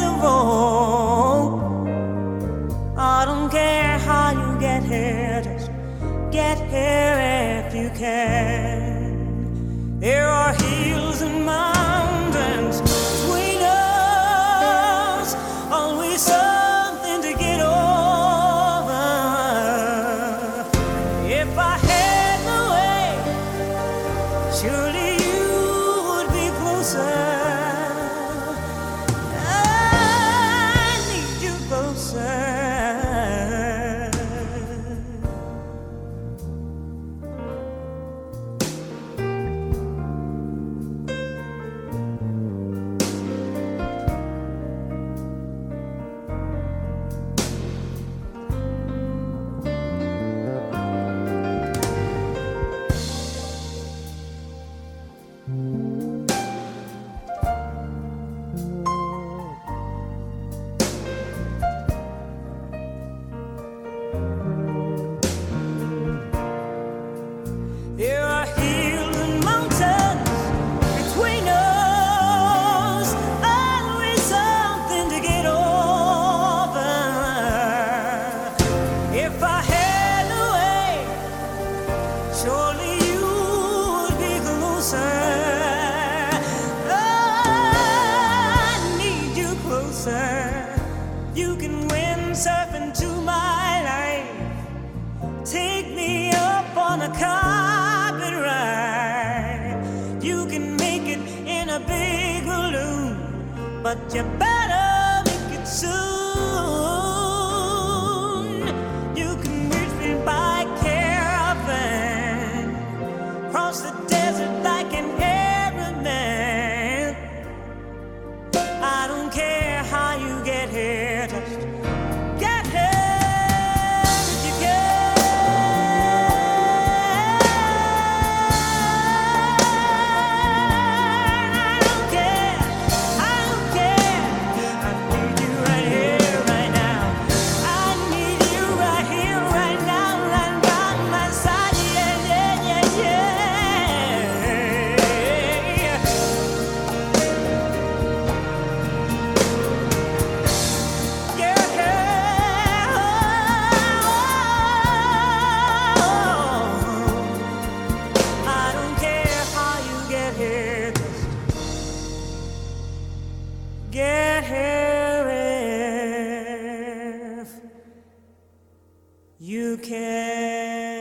of hope. I don't care how you get here, just get here if you can. There closer. You can windsurf into my life. Take me up on a carpet ride. You can make it in a big balloon, but you better You can.